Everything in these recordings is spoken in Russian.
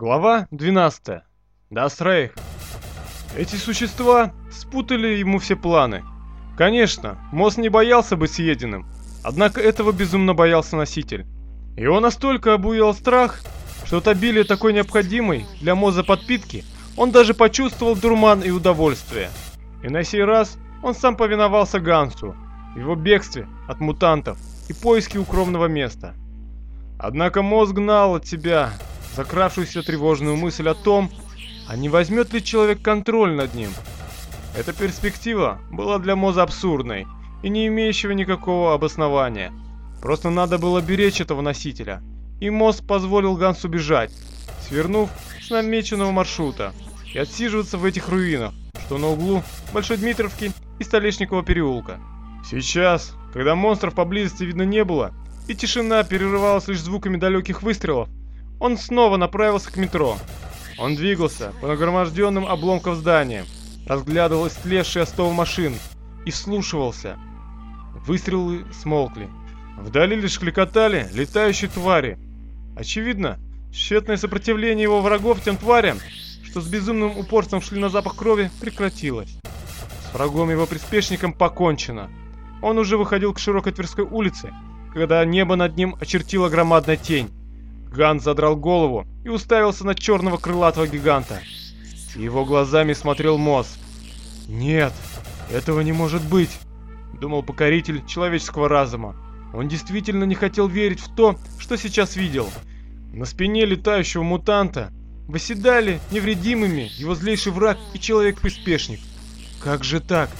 Глава 12. Дастрейх. Эти существа спутали ему все планы. Конечно, Мосс не боялся быть съеденным, однако этого безумно боялся носитель. Его настолько обуял страх, что от обилия такой необходимой для Моза подпитки он даже почувствовал дурман и удовольствие. И на сей раз он сам повиновался Гансу в его бегстве от мутантов и поиске укромного места. Однако мозг гнал от себя закравшуюся тревожную мысль о том, а не возьмет ли человек контроль над ним. Эта перспектива была для Моза абсурдной и не имеющего никакого обоснования. Просто надо было беречь этого носителя. И Моз позволил Гансу бежать, свернув с намеченного маршрута и отсиживаться в этих руинах, что на углу Большой Дмитровки и Столешникова переулка. Сейчас, когда монстров поблизости видно не было, и тишина перерывалась лишь звуками далеких выстрелов, он снова направился к метро. Он двигался по нагроможденным обломкам здания, разглядывал истлевшие остовы машин и вслушивался. Выстрелы смолкли. Вдали лишь кликотали летающие твари. Очевидно, тщетное сопротивление его врагов тем тварям, что с безумным упорством шли на запах крови, прекратилось. С врагом его приспешником покончено. Он уже выходил к широкой Тверской улице, когда небо над ним очертила громадная тень. Ганс задрал голову и уставился на черного крылатого гиганта. Его глазами смотрел Мосс. «Нет, этого не может быть», — думал покоритель человеческого разума. Он действительно не хотел верить в то, что сейчас видел. На спине летающего мутанта восседали невредимыми его злейший враг и человек-приспешник. Как же так?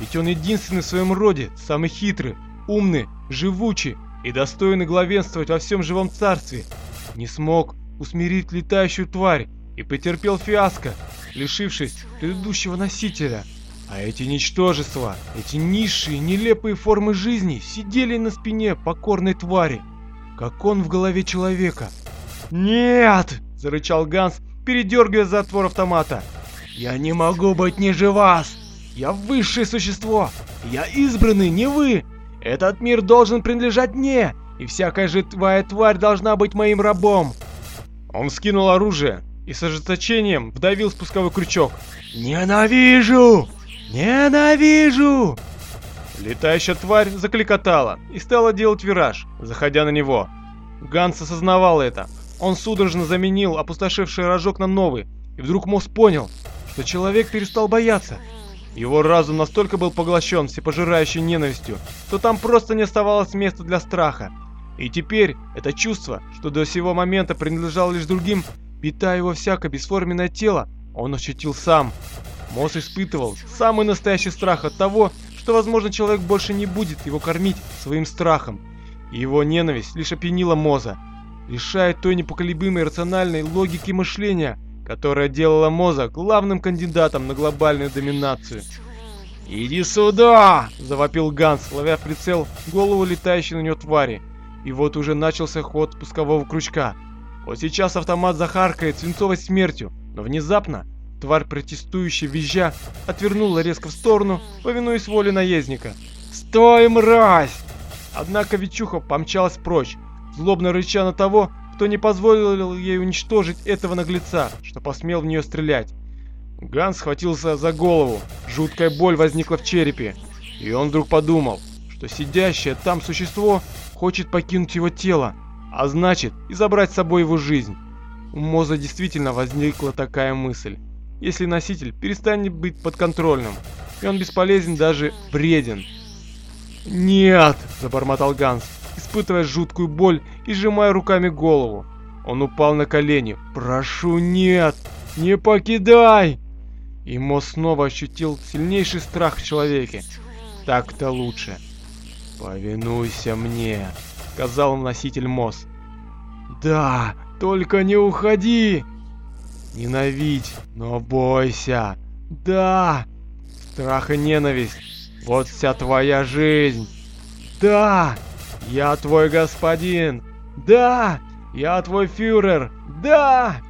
Ведь он единственный в своем роде, самый хитрый, умный, живучий и достойный главенствовать во всем живом царстве не смог усмирить летающую тварь и потерпел фиаско, лишившись предыдущего носителя. А эти ничтожества, эти низшие, нелепые формы жизни сидели на спине покорной твари, как он в голове человека. «Нет!» – зарычал Ганс, передергивая затвор автомата. «Я не могу быть ниже вас! Я высшее существо! Я избранный, не вы! Этот мир должен принадлежать мне! И всякая живая тварь должна быть моим рабом. Он скинул оружие и с ожесточением вдавил спусковой крючок. Ненавижу! Ненавижу! Летающая тварь закликотала и стала делать вираж, заходя на него. Ганс осознавал это. Он судорожно заменил опустошивший рожок на новый, и вдруг Мосс понял, что человек перестал бояться. Его разум настолько был поглощен всепожирающей ненавистью, что там просто не оставалось места для страха. И теперь это чувство, что до сего момента принадлежало лишь другим, питая его всякое бесформенное тело, он ощутил сам. Мосс испытывал самый настоящий страх от того, что, возможно, человек больше не будет его кормить своим страхом. И его ненависть лишь опьянила Моза, лишая той непоколебимой рациональной логики мышления, которая делала Моза главным кандидатом на глобальную доминацию. «Иди сюда!» – завопил Ганс, ловя в прицел голову летающей на него твари. И вот уже начался ход спускового крючка. Вот сейчас автомат захаркает свинцовой смертью, но внезапно тварь, протестующая визжа, отвернула резко в сторону, повинуясь воле наездника. «Стой, мразь!» Однако Вичуха помчалась прочь, злобно рыча на того, кто не позволил ей уничтожить этого наглеца, что посмел в нее стрелять. Ганс схватился за голову, жуткая боль возникла в черепе, и он вдруг подумал, что сидящее там существо хочет покинуть его тело, а значит и забрать с собой его жизнь. У Моза действительно возникла такая мысль. Если носитель перестанет быть подконтрольным, и он бесполезен даже вреден. «Нет!» – забормотал Ганс, испытывая жуткую боль и сжимая руками голову. Он упал на колени. «Прошу, нет! Не покидай!» И Моз снова ощутил сильнейший страх в человеке. Так-то лучше. «Повинуйся мне», — сказал носитель Мос. «Да, только не уходи!» «Ненавидь, но бойся!» «Да!» «Страх и ненависть — вот вся твоя жизнь!» «Да! Я твой господин!» «Да! Я твой фюрер!» «Да!»